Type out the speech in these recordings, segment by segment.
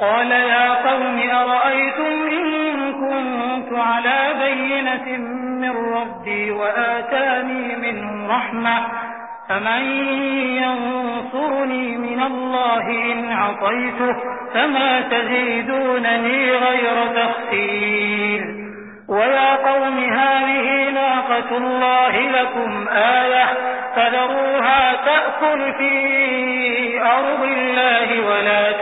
قال يا قوم أرأيتم إن كنت على بينة من ربي وآتاني منه رحمة فمن ينصرني من الله إن عطيته فما تزيدونني غير تخسير ويا قوم هذه ناقة الله لكم آية فذروها تأكل في أرض الله ولا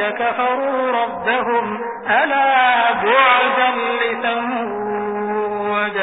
ثمود كفروا ربهم ألا بعدا لثمود.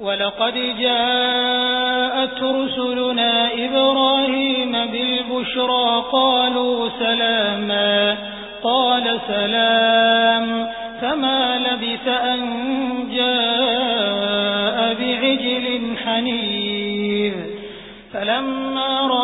ولقد جاءت رسلنا إبراهيم بالبشرى قالوا سلاما. قال سلام. فما لبث أن جاء بعجل حنيذ. فلما رأى